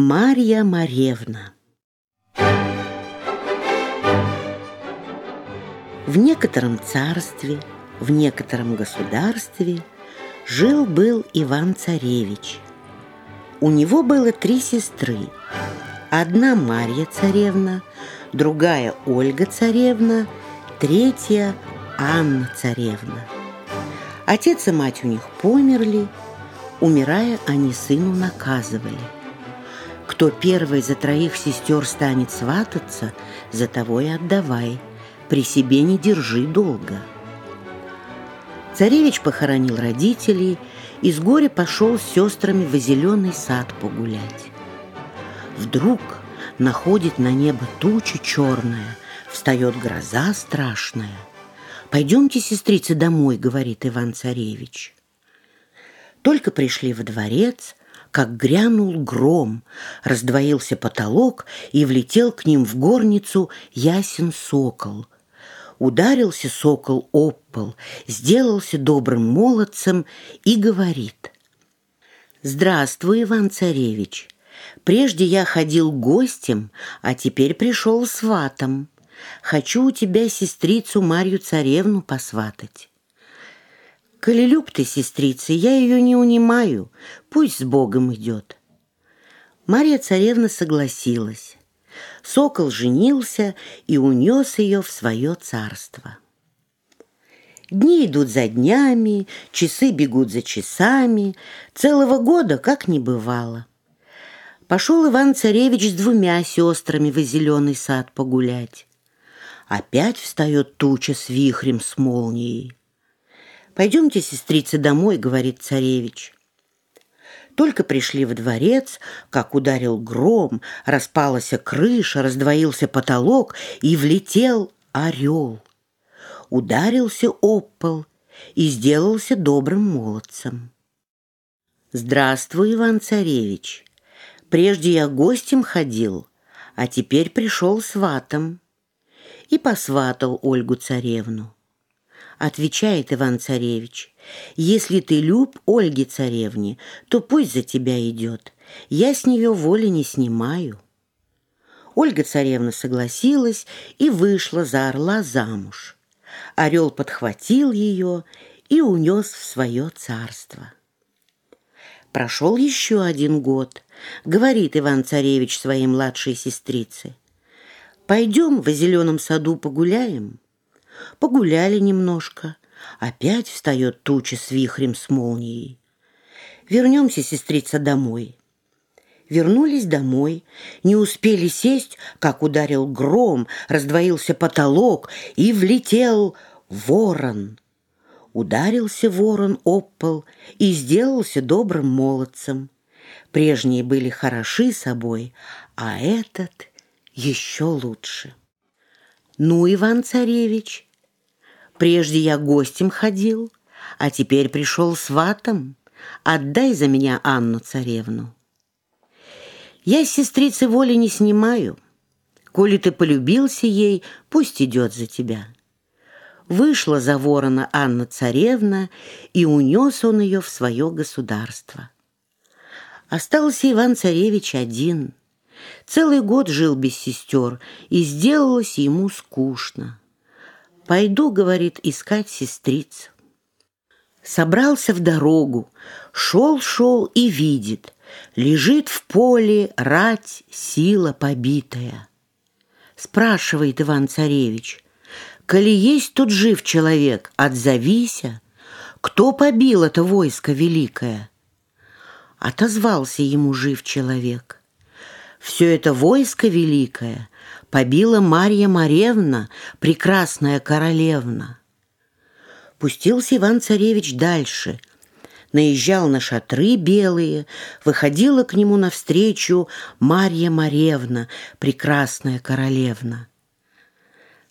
Марья Маревна В некотором царстве, в некотором государстве жил-был Иван-царевич. У него было три сестры. Одна Марья царевна, другая Ольга царевна, третья Анна царевна. Отец и мать у них померли, умирая, они сыну наказывали. Кто первый за троих сестер станет свататься, за того и отдавай, при себе не держи долго. Царевич похоронил родителей и с горя пошел с сестрами в зеленый сад погулять. Вдруг находит на небо туча черная, встает гроза страшная. «Пойдемте, сестрицы, домой», — говорит Иван-царевич. Только пришли во дворец, как грянул гром, раздвоился потолок и влетел к ним в горницу ясен сокол. Ударился сокол об сделался добрым молодцем и говорит. «Здравствуй, Иван-царевич! Прежде я ходил гостем, а теперь пришел сватом. Хочу у тебя сестрицу Марью царевну посватать. Коли люб ты, сестрица, я ее не унимаю, пусть с Богом идет. Марья царевна согласилась. Сокол женился и унес ее в свое царство. Дни идут за днями, часы бегут за часами, целого года как не бывало. Пошел Иван-царевич с двумя сестрами в зеленый сад погулять. Опять встает туча с вихрем, с молнией. «Пойдемте, сестрица, домой», — говорит царевич. Только пришли в дворец, как ударил гром, распалась крыша, раздвоился потолок и влетел орел. Ударился об и сделался добрым молодцем. «Здравствуй, Иван-царевич. Прежде я гостем ходил, а теперь пришел сватом и посватал Ольгу-царевну. Отвечает Иван-царевич, «Если ты люб Ольге царевне, то пусть за тебя идет. Я с нее воли не снимаю». Ольга-царевна согласилась и вышла за орла замуж. Орел подхватил ее и унес в свое царство. Прошел еще один год, говорит Иван-царевич своей младшей сестрице – Пойдем в зеленом саду погуляем. Погуляли немножко. Опять встает туча с вихрем, с молнией. Вернемся, сестрица, домой. Вернулись домой, не успели сесть, как ударил гром, раздвоился потолок и влетел ворон. Ударился ворон об пол и сделался добрым молодцем. Прежние были хороши собой, а этот еще лучше. Ну, Иван-царевич, прежде я гостем ходил, а теперь пришел сватом. Отдай за меня Анну-царевну. Я с сестрицы воли не снимаю. Коли ты полюбился ей, пусть идет за тебя. Вышла за ворона Анна-царевна, и унес он ее в свое государство. Остался Иван-царевич один — Целый год жил без сестер, и сделалось ему скучно. «Пойду, — говорит, — искать сестриц». Собрался в дорогу, шел-шел и видит, лежит в поле рать сила побитая. Спрашивает Иван-царевич, «Коли есть тут жив человек, отзовися, кто побил это войско великое?» Отозвался ему жив человек. Все это войско великое побила Марья Маревна, прекрасная королевна. Пустился Иван-царевич дальше, наезжал на шатры белые, выходила к нему навстречу Марья Маревна, прекрасная королевна.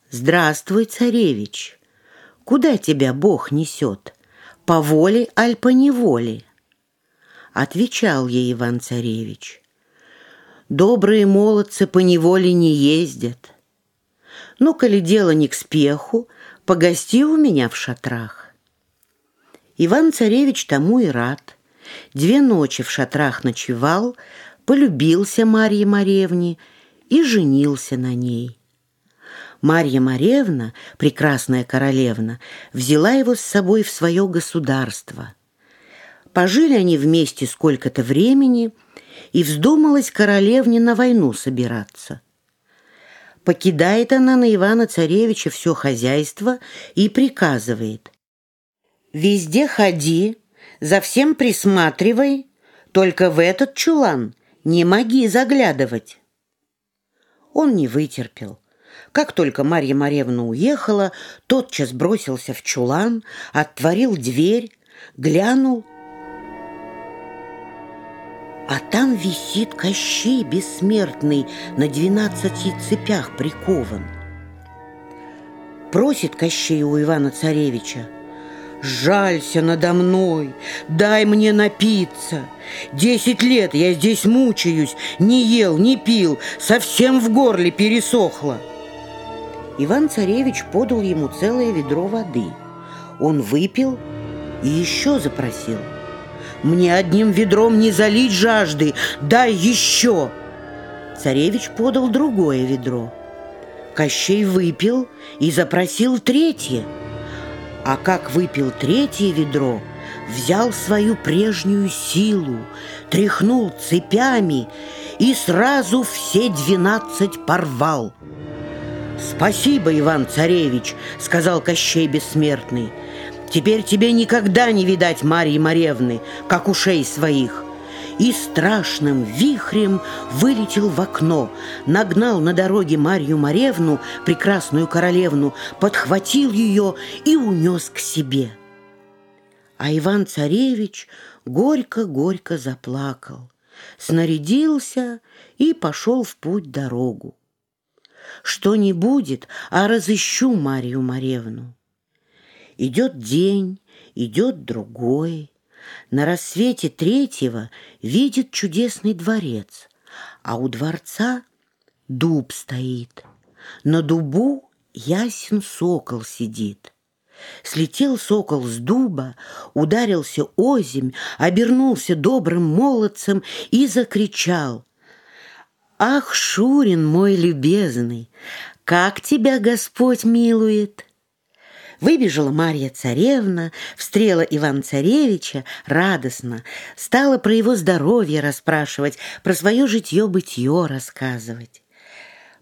«Здравствуй, царевич! Куда тебя Бог несет? По воле, аль по неволе?» Отвечал ей Иван-царевич. Добрые молодцы по неволе не ездят. Ну, коли дело не к спеху, погости у меня в шатрах. Иван-царевич тому и рад. Две ночи в шатрах ночевал, полюбился Марье Маревне и женился на ней. Марья Маревна, прекрасная королевна, взяла его с собой в свое государство. Пожили они вместе сколько-то времени, и вздумалась королевне на войну собираться. Покидает она на Ивана-Царевича все хозяйство и приказывает. «Везде ходи, за всем присматривай, только в этот чулан не моги заглядывать». Он не вытерпел. Как только Марья Маревна уехала, тотчас бросился в чулан, отворил дверь, глянул — а там висит Кощей бессмертный, на двенадцати цепях прикован. Просит Кощей у Ивана-Царевича, «Жалься надо мной, дай мне напиться. Десять лет я здесь мучаюсь, не ел, не пил, совсем в горле пересохло». Иван-Царевич подал ему целое ведро воды. Он выпил и еще запросил – мне одним ведром не залить жажды, дай еще!» Царевич подал другое ведро. Кощей выпил и запросил третье. А как выпил третье ведро, взял свою прежнюю силу, тряхнул цепями и сразу все двенадцать порвал. «Спасибо, Иван-царевич», — сказал Кощей Бессмертный, — Теперь тебе никогда не видать Марьи Маревны, как ушей своих. И страшным вихрем вылетел в окно, нагнал на дороге Марью Маревну, прекрасную королевну, подхватил ее и унес к себе. А Иван-царевич горько-горько заплакал, снарядился и пошел в путь дорогу. Что не будет, а разыщу Марью Маревну. Идет день, идет другой. На рассвете третьего видит чудесный дворец, а у дворца дуб стоит. На дубу ясен сокол сидит. Слетел сокол с дуба, ударился озимь, обернулся добрым молодцем и закричал. «Ах, Шурин мой любезный, как тебя Господь милует!» Выбежала Марья Царевна, встрела Иван-Царевича радостно, стала про его здоровье расспрашивать, про свое житье-бытье рассказывать.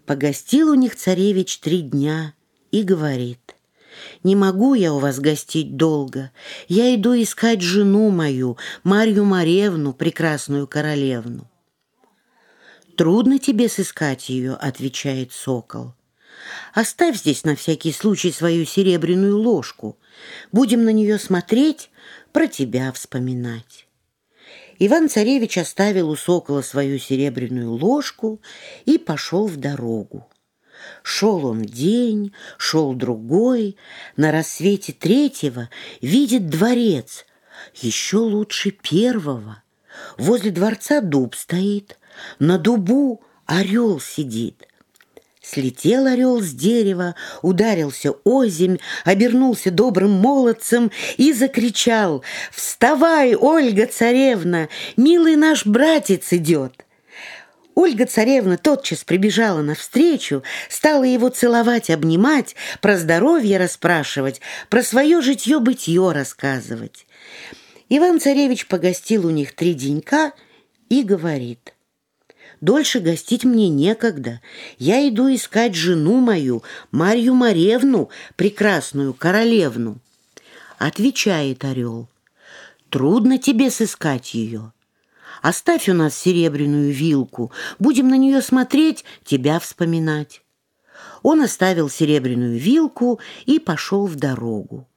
Погостил у них царевич три дня и говорит, «Не могу я у вас гостить долго. Я иду искать жену мою, Марью Маревну, прекрасную королевну». «Трудно тебе сыскать ее», — отвечает сокол. Оставь здесь на всякий случай свою серебряную ложку. Будем на нее смотреть, про тебя вспоминать. Иван-царевич оставил у сокола свою серебряную ложку и пошел в дорогу. Шел он день, шел другой, на рассвете третьего видит дворец, еще лучше первого. Возле дворца дуб стоит, на дубу орел сидит — Слетел орел с дерева, ударился озимь, обернулся добрым молодцем и закричал «Вставай, Ольга царевна, милый наш братец идет!» Ольга царевна тотчас прибежала навстречу, стала его целовать, обнимать, про здоровье расспрашивать, про свое житье-бытье рассказывать. Иван-царевич погостил у них три денька и говорит – Дольше гостить мне некогда. Я иду искать жену мою, Марью Маревну, прекрасную королевну. Отвечает орел. Трудно тебе сыскать ее. Оставь у нас серебряную вилку, будем на нее смотреть, тебя вспоминать. Он оставил серебряную вилку и пошел в дорогу.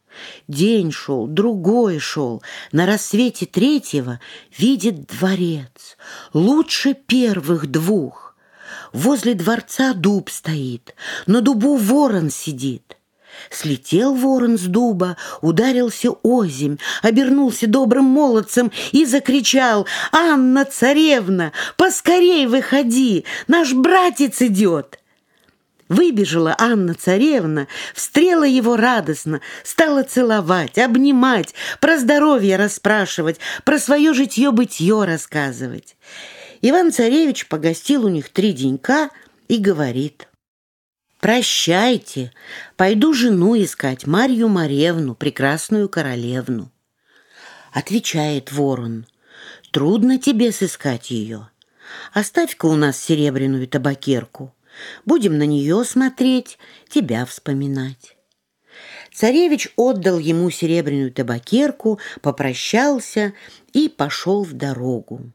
День шел, другой шел. На рассвете третьего видит дворец. Лучше первых двух. Возле дворца дуб стоит, на дубу ворон сидит. Слетел ворон с дуба, ударился озимь, обернулся добрым молодцем и закричал «Анна, царевна, поскорей выходи, наш братец идет!» Выбежала Анна-царевна, встрела его радостно, стала целовать, обнимать, про здоровье расспрашивать, про свое житье-бытье рассказывать. Иван-царевич погостил у них три денька и говорит. «Прощайте, пойду жену искать, Марью Маревну, прекрасную королевну». Отвечает ворон, «Трудно тебе сыскать ее. Оставь-ка у нас серебряную табакерку. Будем на нее смотреть, тебя вспоминать». Царевич отдал ему серебряную табакерку, попрощался и пошел в дорогу.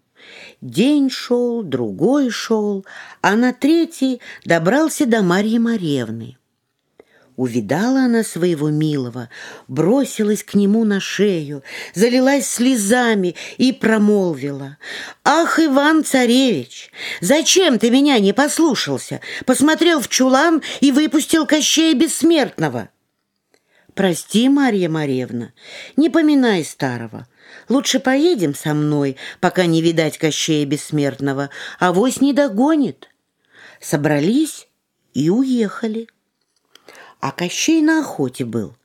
День шел, другой шел, а на третий добрался до Марьи Маревны. Увидала она своего милого, бросилась к нему на шею, залилась слезами и промолвила. «Ах, Иван-царевич, зачем ты меня не послушался? Посмотрел в чулан и выпустил Кощея Бессмертного». «Прости, Марья Маревна, не поминай старого. Лучше поедем со мной, пока не видать Кощея Бессмертного, а вось не догонит». Собрались и уехали. А Кощей на охоте был.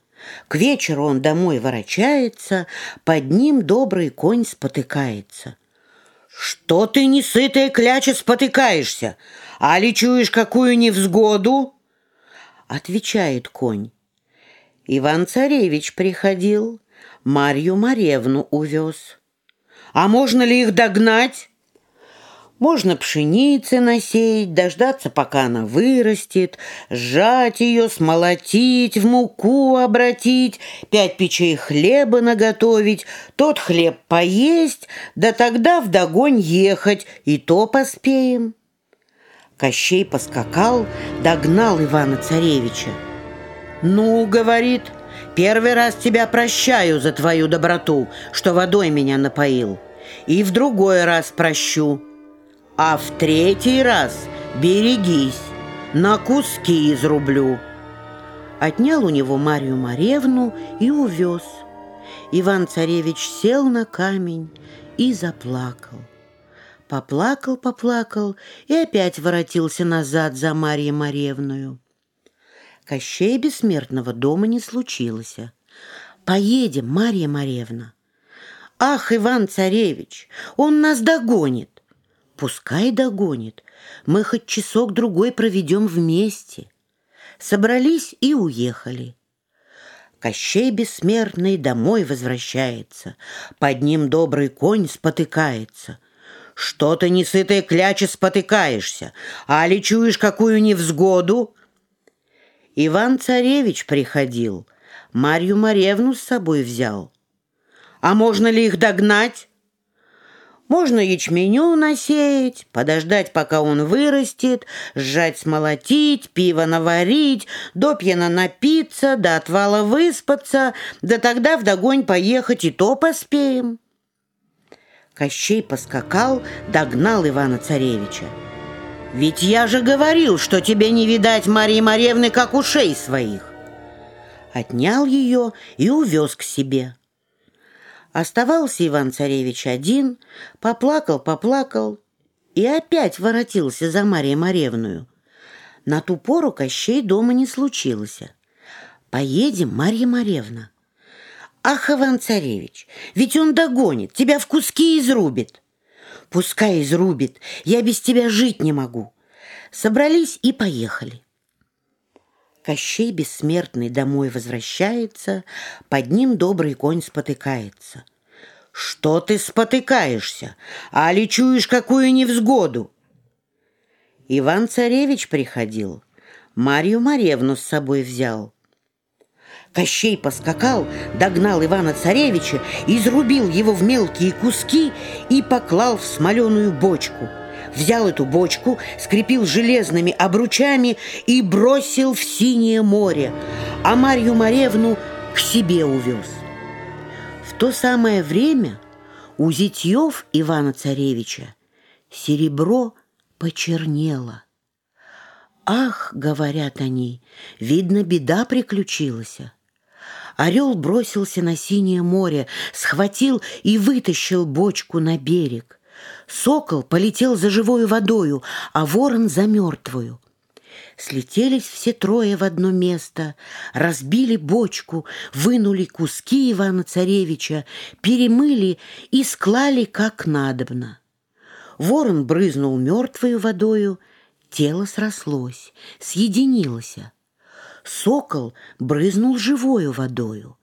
К вечеру он домой ворочается, под ним добрый конь спотыкается. «Что ты, несытая кляча, спотыкаешься? А ли чуешь какую невзгоду?» Отвечает конь. Иван-царевич приходил, Марью Маревну увез. А можно ли их догнать? Можно пшеницы насеять, дождаться, пока она вырастет, сжать ее, смолотить, в муку обратить, пять печей хлеба наготовить, тот хлеб поесть, да тогда вдогонь ехать, и то поспеем. Кощей поскакал, догнал Ивана-царевича. «Ну, — говорит, — первый раз тебя прощаю за твою доброту, что водой меня напоил, и в другой раз прощу, а в третий раз берегись, на куски изрублю». Отнял у него Марию Маревну и увез. Иван-царевич сел на камень и заплакал. Поплакал, поплакал и опять воротился назад за Марьей Маревною. Кощей Бессмертного дома не случилось. «Поедем, Марья Маревна». «Ах, Иван-царевич, он нас догонит!» «Пускай догонит, мы хоть часок-другой проведем вместе». Собрались и уехали. Кощей Бессмертный домой возвращается, Под ним добрый конь спотыкается. Что ты, несытая кляча, спотыкаешься? А ли чуешь какую невзгоду? Иван-царевич приходил, Марью Маревну с собой взял. А можно ли их догнать? Можно ячменю насеять, подождать, пока он вырастет, сжать, смолотить, пиво наварить, до пьяна напиться, до отвала выспаться, да тогда вдогонь поехать и то поспеем. Кощей поскакал, догнал Ивана-царевича. Ведь я же говорил, что тебе не видать Марии Маревны, как ушей своих. Отнял ее и увез к себе. Оставался Иван-царевич один, поплакал, поплакал и опять воротился за Марией Маревную. На ту пору Кощей дома не случилось. «Поедем, Марья Маревна». «Ах, Иван-царевич, ведь он догонит, тебя в куски изрубит». Пускай изрубит, я без тебя жить не могу. Собрались и поехали. Кощей бессмертный домой возвращается, под ним добрый конь спотыкается. Что ты спотыкаешься? А ли чуешь какую невзгоду? Иван-царевич приходил, Марью Маревну с собой взял. Кощей поскакал, догнал Ивана-царевича, изрубил его в мелкие куски и поклал в смоленую бочку. Взял эту бочку, скрепил железными обручами и бросил в синее море, а Марью Маревну к себе увез. В то самое время у зятьев Ивана-царевича серебро почернело. «Ах, — говорят они, — видно, беда приключилась». Орел бросился на синее море, схватил и вытащил бочку на берег. Сокол полетел за живою водою, а ворон за мертвую. Слетелись все трое в одно место, разбили бочку, вынули куски Ивана-царевича, перемыли и склали как надобно. Ворон брызнул мертвою водою, тело срослось, съединилось. Сокол брызнул живою водою.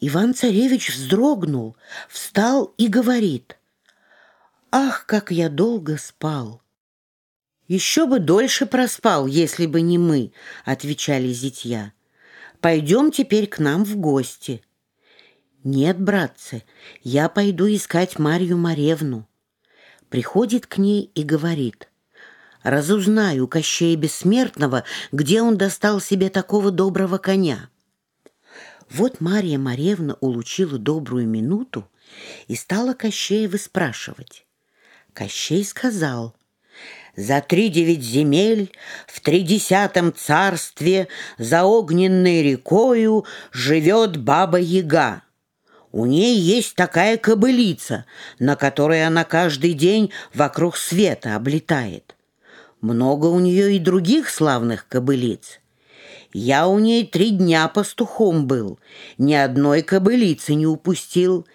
Иван-царевич вздрогнул, встал и говорит, «Ах, как я долго спал!» «Еще бы дольше проспал, если бы не мы», — отвечали зятья. «Пойдем теперь к нам в гости». «Нет, братцы, я пойду искать Марью Маревну». Приходит к ней и говорит, «Разузнаю Кощея Бессмертного, где он достал себе такого доброго коня». Вот Мария Маревна улучила добрую минуту и стала Кощея выспрашивать. Кощей сказал, за три девять земель в тридесятом царстве За огненной рекою живет баба-яга. У ней есть такая кобылица, на которой она каждый день вокруг света облетает. Много у нее и других славных кобылиц. Я у ней три дня пастухом был, ни одной кобылицы не упустил,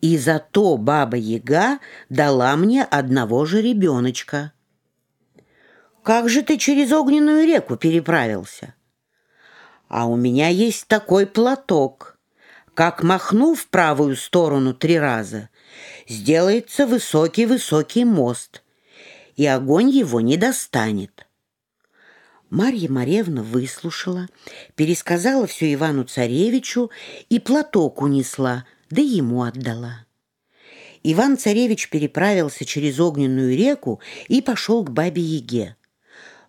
и зато баба-яга дала мне одного же ребеночка. Как же ты через огненную реку переправился? А у меня есть такой платок. Как махну в правую сторону три раза, сделается высокий-высокий мост, и огонь его не достанет. Марья Маревна выслушала, пересказала все Ивану-царевичу и платок унесла, да ему отдала. Иван-царевич переправился через огненную реку и пошел к бабе-яге.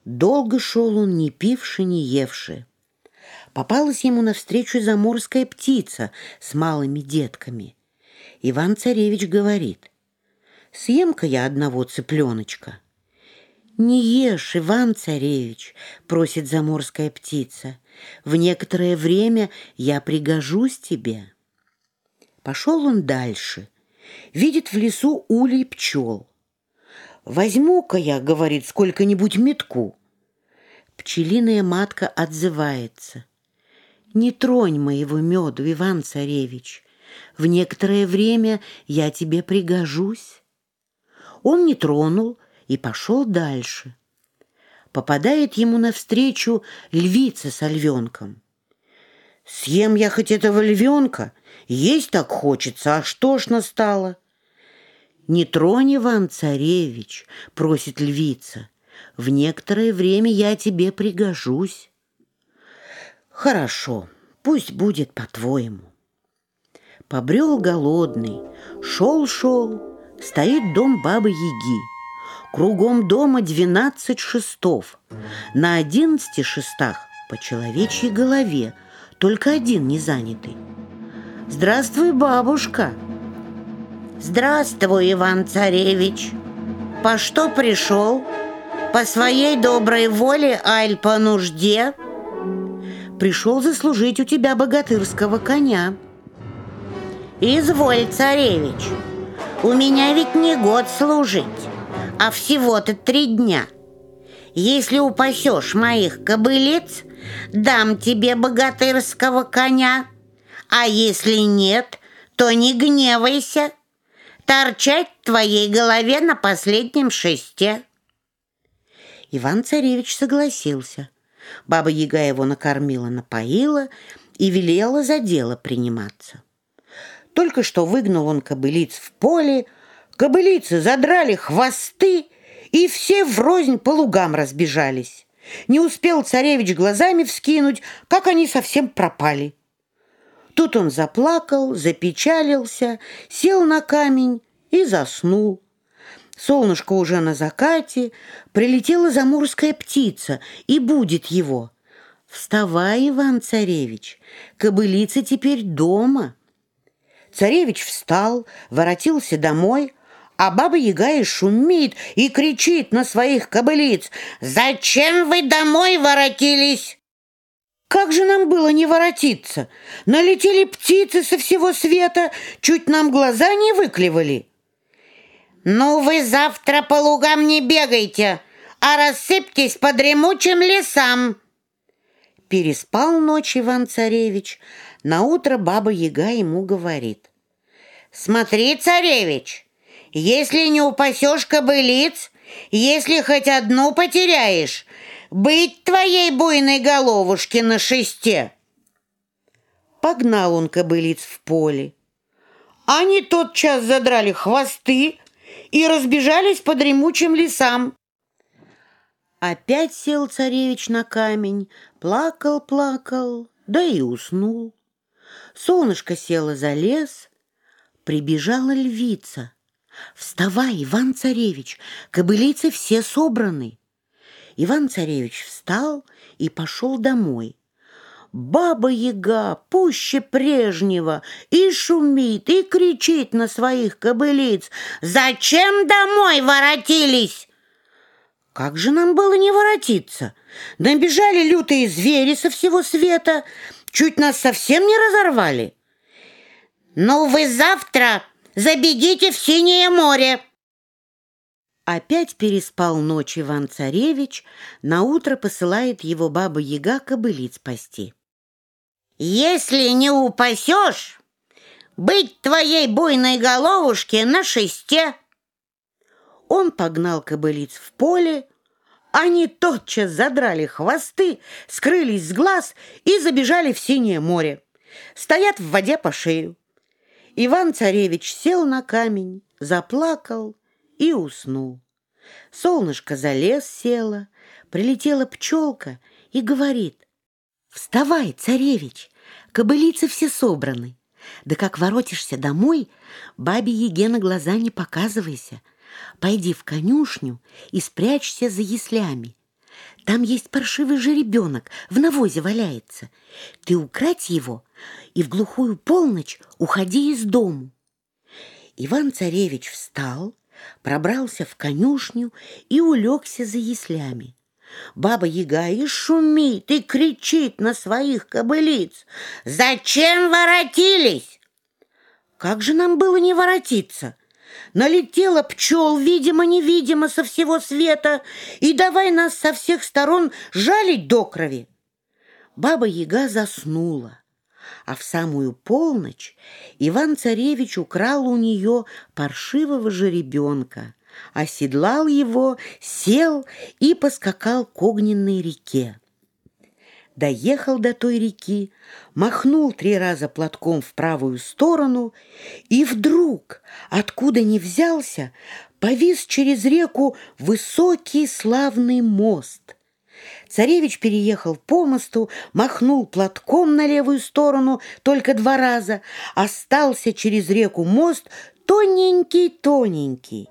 Долго шел он, не пивши, не евши. Попалась ему навстречу заморская птица с малыми детками. Иван-царевич говорит, «Съем-ка я одного цыпленочка». «Не ешь, Иван-царевич», — просит заморская птица, «в некоторое время я пригожусь тебе». Пошел он дальше, видит в лесу улей пчел. «Возьму-ка я, — говорит, — сколько-нибудь метку». Пчелиная матка отзывается. «Не тронь моего меду, Иван-царевич. В некоторое время я тебе пригожусь». Он не тронул и пошел дальше. Попадает ему навстречу львица с львенком. «Съем я хоть этого львенка, есть так хочется, а что ж настало?» «Не тронь, Иван-царевич», — просит львица. «В некоторое время я тебе пригожусь». «Хорошо, пусть будет по-твоему». Побрел голодный, шел-шел, стоит дом бабы-яги. Кругом дома двенадцать шестов. На одиннадцати шестах по человечьей голове, только один не занятый. «Здравствуй, бабушка!» Здравствуй, Иван-царевич. По что пришел? По своей доброй воле, аль по нужде? Пришел заслужить у тебя богатырского коня. Изволь, царевич. У меня ведь не год служить, а всего-то три дня. Если упасешь моих кобылиц, дам тебе богатырского коня, а если нет, то не гневайся, торчать в твоей голове на последнем шесте. Иван-царевич согласился. Баба-яга его накормила, напоила и велела за дело приниматься. Только что выгнал он кобылиц в поле, кобылицы задрали хвосты, и все врознь по лугам разбежались. Не успел царевич глазами вскинуть, как они совсем пропали. Тут он заплакал, запечалился, сел на камень и заснул. Солнышко уже на закате, прилетела заморская птица и будет его. «Вставай, Иван-царевич, кобылица теперь дома». Царевич встал, воротился домой, а баба-яга и шумит и кричит на своих кобылиц. «Зачем вы домой воротились?» Как же нам было не воротиться? Налетели птицы со всего света, чуть нам глаза не выклевали. Ну, вы завтра по лугам не бегайте, а рассыпьтесь по дремучим лесам. Переспал ночь Иван-царевич. Наутро баба-яга ему говорит. Смотри, царевич, Если не упасешь кобылиц, если хоть одну потеряешь, быть твоей буйной головушке на шесте. Погнал он кобылиц в поле. Они тотчас задрали хвосты и разбежались по дремучим лесам. Опять сел царевич на камень, плакал, плакал, да и уснул. Солнышко село за лес, прибежала львица. «Вставай, Иван-царевич, кобылицы все собраны!» Иван-царевич встал и пошел домой. Баба-яга пуще прежнего и шумит, и кричит на своих кобылиц. «Зачем домой воротились?» Как же нам было не воротиться? Набежали лютые звери со всего света, чуть нас совсем не разорвали. «Ну вы завтра забегите в Синее море!» Опять переспал ночь Иван-царевич, наутро посылает его баба-яга кобылиц пасти. «Если не упасешь, быть твоей буйной головушке на шесте!» Он погнал кобылиц в поле, они тотчас задрали хвосты, скрылись с глаз и забежали в синее море. Стоят в воде по шею. Иван-царевич сел на камень, заплакал и уснул. Солнышко за лес село, прилетела пчелка и говорит, «Вставай, царевич, кобылицы все собраны. Да как воротишься домой, бабе Еге на глаза не показывайся. Пойди в конюшню и спрячься за яслями. Там есть паршивый жеребенок, в навозе валяется. Ты украть его и в глухую полночь уходи из дому. Иван-царевич встал, пробрался в конюшню и улегся за яслями. Баба-яга и шумит, и кричит на своих кобылиц. «Зачем воротились?» Как же нам было не воротиться? Налетела пчел, видимо-невидимо, со всего света, и давай нас со всех сторон жалить до крови. Баба-яга заснула а в самую полночь Иван-царевич украл у нее паршивого жеребенка, оседлал его, сел и поскакал к огненной реке. Доехал до той реки, махнул три раза платком в правую сторону, и вдруг, откуда ни взялся, повис через реку высокий славный мост — Царевич переехал по мосту, махнул платком на левую сторону только два раза, остался через реку мост тоненький-тоненький.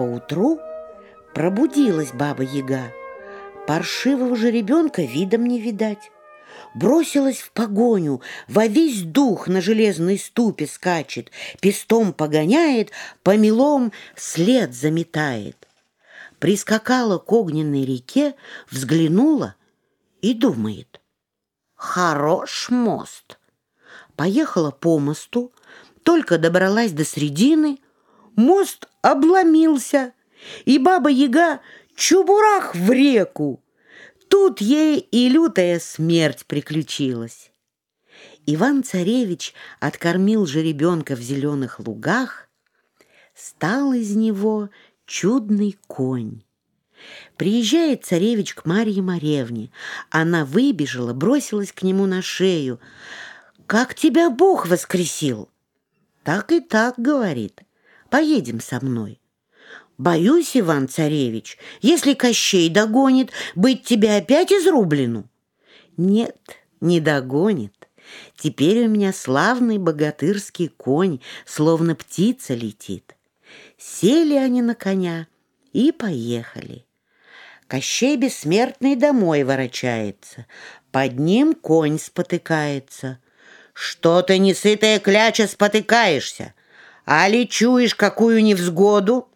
Поутру пробудилась баба-яга. Паршивого же ребенка видом не видать бросилась в погоню, во весь дух на железной ступе скачет, пестом погоняет, помелом след заметает. Прискакала к огненной реке, взглянула и думает. Хорош мост. Поехала по мосту, только добралась до середины, мост обломился, и баба-яга чубурах в реку. Тут ей и лютая смерть приключилась. Иван-царевич откормил жеребенка в зеленых лугах, стал из него чудный конь. Приезжает царевич к Марье Маревне. Она выбежала, бросилась к нему на шею. «Как тебя Бог воскресил?» «Так и так», — говорит. «Поедем со мной». Боюсь, Иван-царевич, если Кощей догонит, быть тебе опять изрублену. Нет, не догонит. Теперь у меня славный богатырский конь, словно птица летит. Сели они на коня и поехали. Кощей бессмертный домой ворочается, под ним конь спотыкается. Что ты, несытая кляча, спотыкаешься? А ли чуешь какую невзгоду?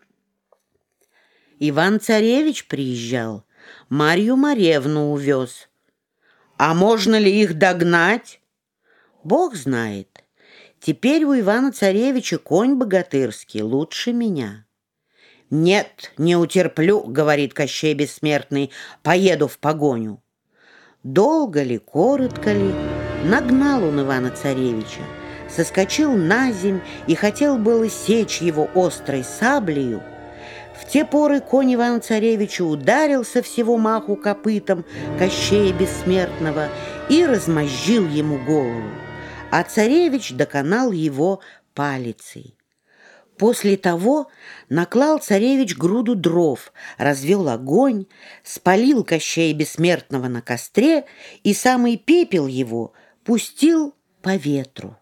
Иван-царевич приезжал, Марью Маревну увез. А можно ли их догнать? Бог знает. Теперь у Ивана-царевича конь богатырский лучше меня. «Нет, не утерплю», — говорит Кощей Бессмертный, — «поеду в погоню». Долго ли, коротко ли, нагнал он Ивана-Царевича, соскочил на земь и хотел было сечь его острой саблею, в те поры конь Ивана-Царевича ударился всего маху копытом Кощея Бессмертного и размозжил ему голову, а царевич доконал его палицей. После того наклал царевич груду дров, развел огонь, спалил Кощея Бессмертного на костре и самый пепел его пустил по ветру.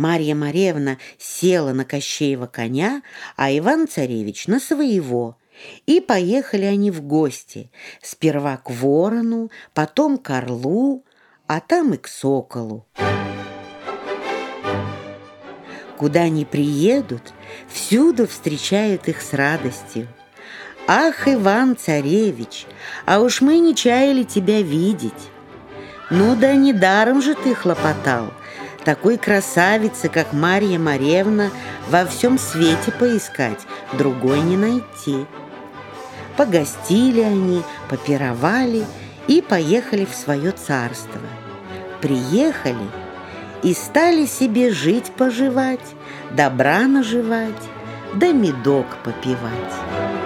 Марья Маревна села на Кощеева коня, а Иван-царевич на своего. И поехали они в гости, сперва к ворону, потом к орлу, а там и к соколу. Куда они приедут, всюду встречают их с радостью. «Ах, Иван-царевич, а уж мы не чаяли тебя видеть!» «Ну да недаром же ты хлопотал!» Такой красавицы, как Марья Маревна, во всем свете поискать, другой не найти. Погостили они, попировали и поехали в свое царство. Приехали и стали себе жить-поживать, добра наживать, да медок попивать.